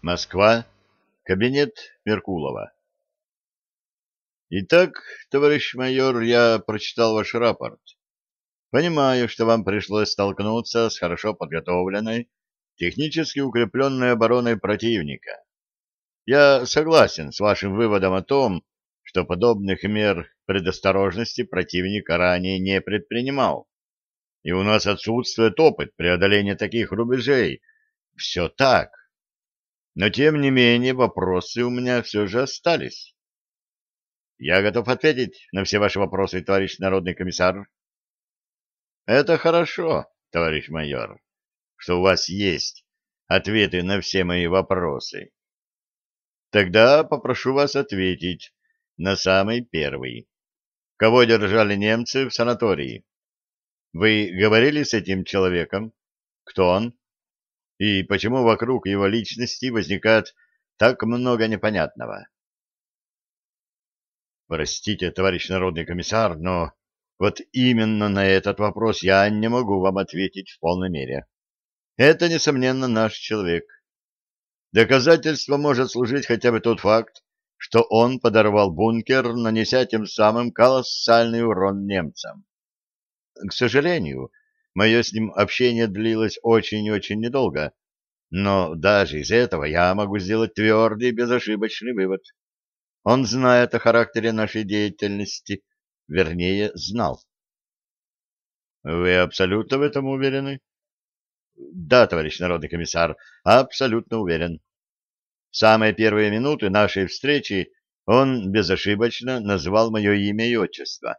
Москва. Кабинет Меркулова. Итак, товарищ майор, я прочитал ваш рапорт. Понимаю, что вам пришлось столкнуться с хорошо подготовленной, технически укрепленной обороной противника. Я согласен с вашим выводом о том, что подобных мер предосторожности противник ранее не предпринимал. И у нас отсутствует опыт преодоления таких рубежей. Все так. Но, тем не менее, вопросы у меня все же остались. Я готов ответить на все ваши вопросы, товарищ народный комиссар. Это хорошо, товарищ майор, что у вас есть ответы на все мои вопросы. Тогда попрошу вас ответить на самый первый. Кого держали немцы в санатории? Вы говорили с этим человеком? Кто он? И почему вокруг его личности возникает так много непонятного? Простите, товарищ народный комиссар, но вот именно на этот вопрос я не могу вам ответить в полной мере. Это, несомненно, наш человек. Доказательство может служить хотя бы тот факт, что он подорвал бункер, нанеся тем самым колоссальный урон немцам. К сожалению, Мое с ним общение длилось очень-очень недолго, но даже из этого я могу сделать твердый безошибочный вывод. Он знает о характере нашей деятельности, вернее, знал. Вы абсолютно в этом уверены? Да, товарищ народный комиссар, абсолютно уверен. В самые первые минуты нашей встречи он безошибочно назвал мое имя и отчество.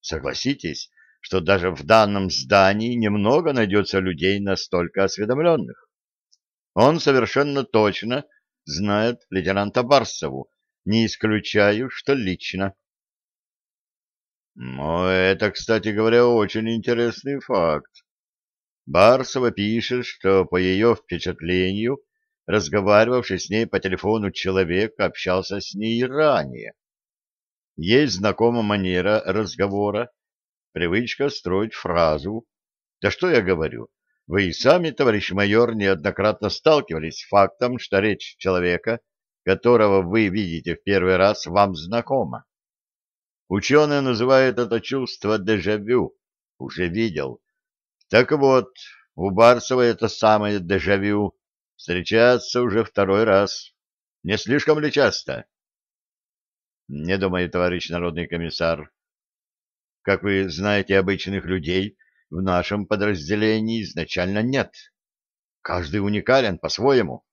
Согласитесь, что даже в данном здании немного найдется людей настолько осведомленных. Он совершенно точно знает лейтенанта Барсову, не исключаю, что лично. Но это, кстати говоря, очень интересный факт. Барсова пишет, что по ее впечатлению, разговаривавший с ней по телефону человек общался с ней ранее. Есть знакома манера разговора, привычка строить фразу. Да что я говорю? Вы и сами, товарищ майор, неоднократно сталкивались с фактом, что речь человека, которого вы видите в первый раз, вам знакома. Ученые называют это чувство дежавю. Уже видел. Так вот, у Барсова это самое дежавю встречается уже второй раз. Не слишком ли часто? Не думаю, товарищ народный комиссар. Как вы знаете, обычных людей в нашем подразделении изначально нет. Каждый уникален по-своему.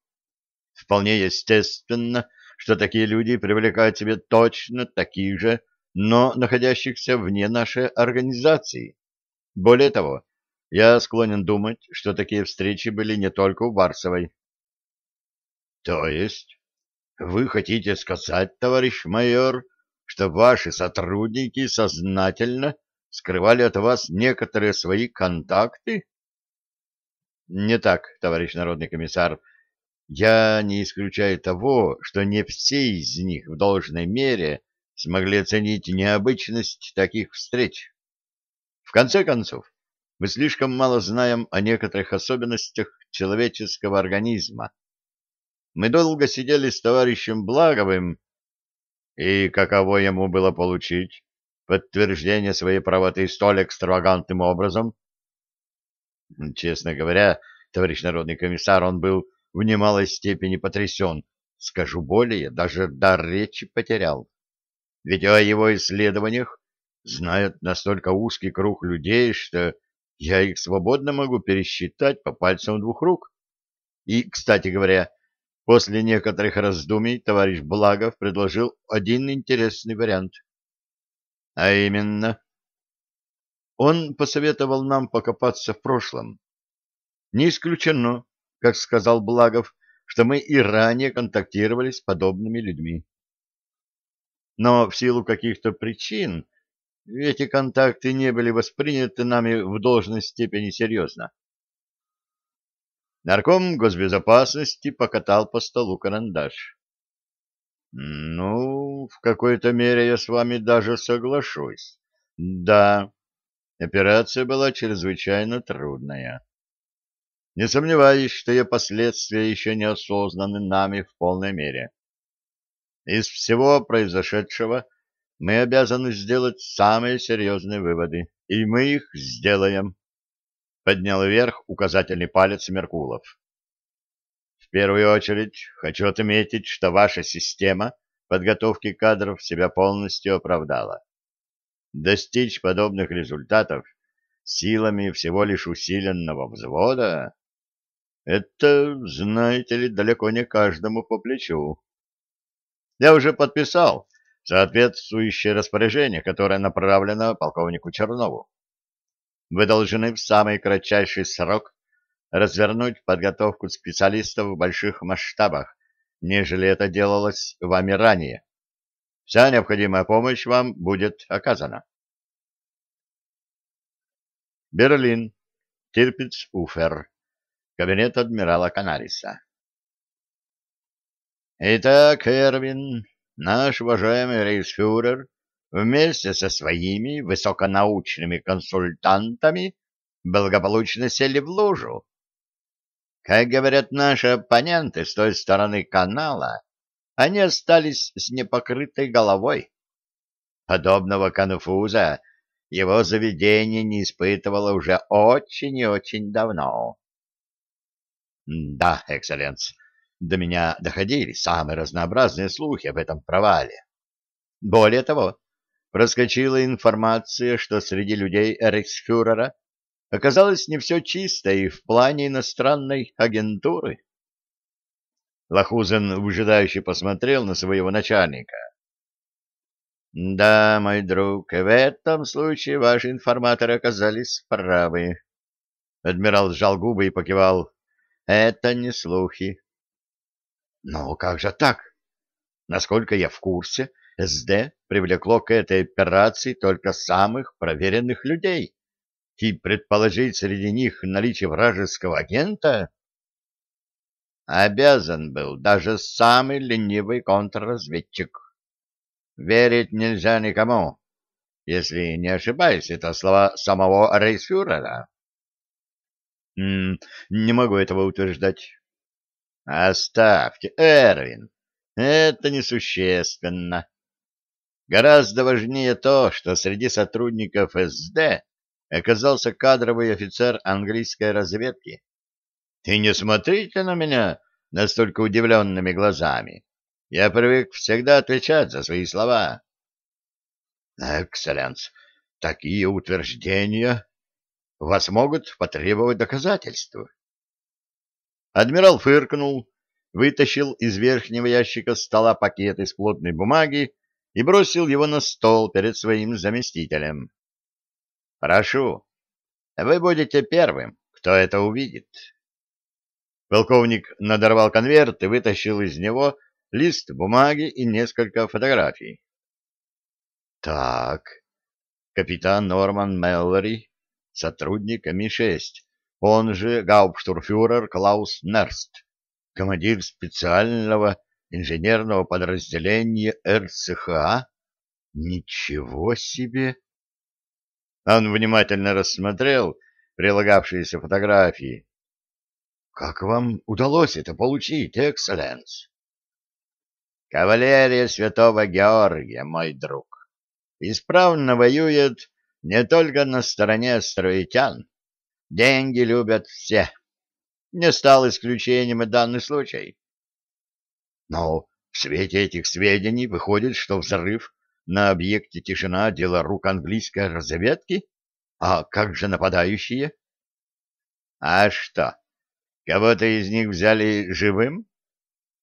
Вполне естественно, что такие люди привлекают себе точно таких же, но находящихся вне нашей организации. Более того, я склонен думать, что такие встречи были не только у Барсовой. То есть, вы хотите сказать, товарищ майор, что ваши сотрудники сознательно скрывали от вас некоторые свои контакты? Не так, товарищ народный комиссар. Я не исключаю того, что не все из них в должной мере смогли оценить необычность таких встреч. В конце концов, мы слишком мало знаем о некоторых особенностях человеческого организма. Мы долго сидели с товарищем Благовым и каково ему было получить подтверждение своей правоты столь экстравагантным образом? Честно говоря, товарищ народный комиссар, он был в немалой степени потрясен. Скажу более, даже дар речи потерял. Ведь о его исследованиях знает настолько узкий круг людей, что я их свободно могу пересчитать по пальцам двух рук. И, кстати говоря, После некоторых раздумий товарищ Благов предложил один интересный вариант. А именно, он посоветовал нам покопаться в прошлом. Не исключено, как сказал Благов, что мы и ранее контактировали с подобными людьми. Но в силу каких-то причин эти контакты не были восприняты нами в должной степени серьезно. Нарком госбезопасности покатал по столу карандаш. Ну, в какой-то мере я с вами даже соглашусь. Да, операция была чрезвычайно трудная. Не сомневаюсь, что ее последствия еще не осознаны нами в полной мере. Из всего произошедшего мы обязаны сделать самые серьезные выводы, и мы их сделаем. Поднял вверх указательный палец Меркулов. В первую очередь хочу отметить, что ваша система подготовки кадров себя полностью оправдала. Достичь подобных результатов силами всего лишь усиленного взвода — это, знаете ли, далеко не каждому по плечу. Я уже подписал соответствующее распоряжение, которое направлено полковнику Чернову. Вы должны в самый кратчайший срок развернуть подготовку специалистов в больших масштабах, нежели это делалось вами ранее. Вся необходимая помощь вам будет оказана. Берлин. Тирпиц-Уфер. Кабинет адмирала Канариса. Итак, Эрвин, наш уважаемый рейсфюрер вместе со своими высоконаучными консультантами благополучно сели в лужу. Как говорят наши оппоненты с той стороны канала, они остались с непокрытой головой. Подобного конфуза его заведение не испытывало уже очень и очень давно. — Да, экселленс, до меня доходили самые разнообразные слухи об этом провале. Более того, проскочила информация, что среди людей рейхсфюрера оказалось не все чисто и в плане иностранной агентуры. Лохузен выжидающе посмотрел на своего начальника. «Да, мой друг, в этом случае ваши информаторы оказались правы». Адмирал сжал губы и покивал. «Это не слухи. Но как же так? Насколько я в курсе, СД привлекло к этой операции только самых проверенных людей. И предположить среди них наличие вражеского агента? Обязан был даже самый ленивый контрразведчик. Верить нельзя никому. Если не ошибаюсь, это слова самого рейсфюрера. не могу этого утверждать. Оставьте, Эрвин, это несущественно. Гораздо важнее то, что среди сотрудников СД оказался кадровый офицер английской разведки. И не смотрите на меня настолько удивленными глазами. Я привык всегда отвечать за свои слова. Экселленс, такие утверждения вас могут потребовать доказательства. Адмирал фыркнул, вытащил из верхнего ящика стола пакет из плотной бумаги и бросил его на стол перед своим заместителем. «Прошу, вы будете первым, кто это увидит». Полковник надорвал конверт и вытащил из него лист бумаги и несколько фотографий. «Так, капитан Норман Меллори, сотрудник Ми-6, он же гауптштурфюрер Клаус Нерст, командир специального инженерного подразделения РЦХА? Ничего себе! Он внимательно рассмотрел прилагавшиеся фотографии. Как вам удалось это получить, экселленс? Кавалерия святого Георгия, мой друг, исправно воюет не только на стороне островитян, Деньги любят все. Не стал исключением и данный случай. Но в свете этих сведений выходит, что взрыв на объекте тишина — дело рук английской разведки? А как же нападающие? А что, кого-то из них взяли живым?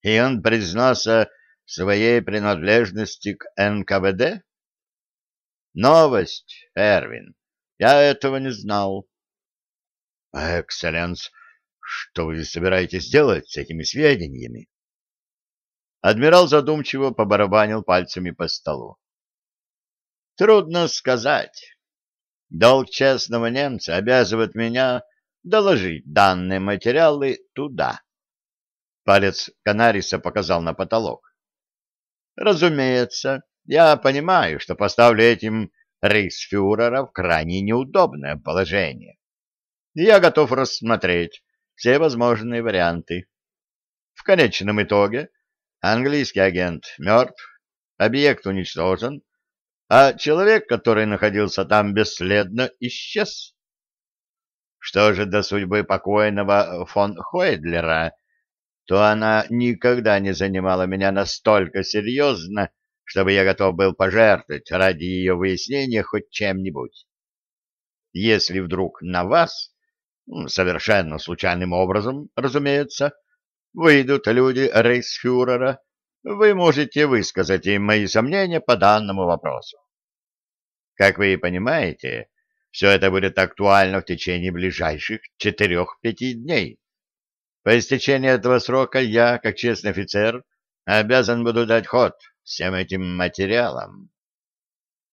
И он признался своей принадлежности к НКВД? Новость, Эрвин. Я этого не знал. «Экселленс, что вы собираетесь делать с этими сведениями?» Адмирал задумчиво побарабанил пальцами по столу. «Трудно сказать. Долг честного немца обязывает меня доложить данные материалы туда». Палец Канариса показал на потолок. «Разумеется, я понимаю, что поставлю этим рейхсфюрера в крайне неудобное положение я готов рассмотреть все возможные варианты. В конечном итоге английский агент мертв, объект уничтожен, а человек, который находился там бесследно, исчез. Что же до судьбы покойного фон Хойдлера, то она никогда не занимала меня настолько серьезно, чтобы я готов был пожертвовать ради ее выяснения хоть чем-нибудь. Если вдруг на вас, совершенно случайным образом, разумеется, выйдут люди рейхсфюрера, вы можете высказать им мои сомнения по данному вопросу. Как вы понимаете, все это будет актуально в течение ближайших четырех-пяти дней. По истечении этого срока я, как честный офицер, обязан буду дать ход всем этим материалам.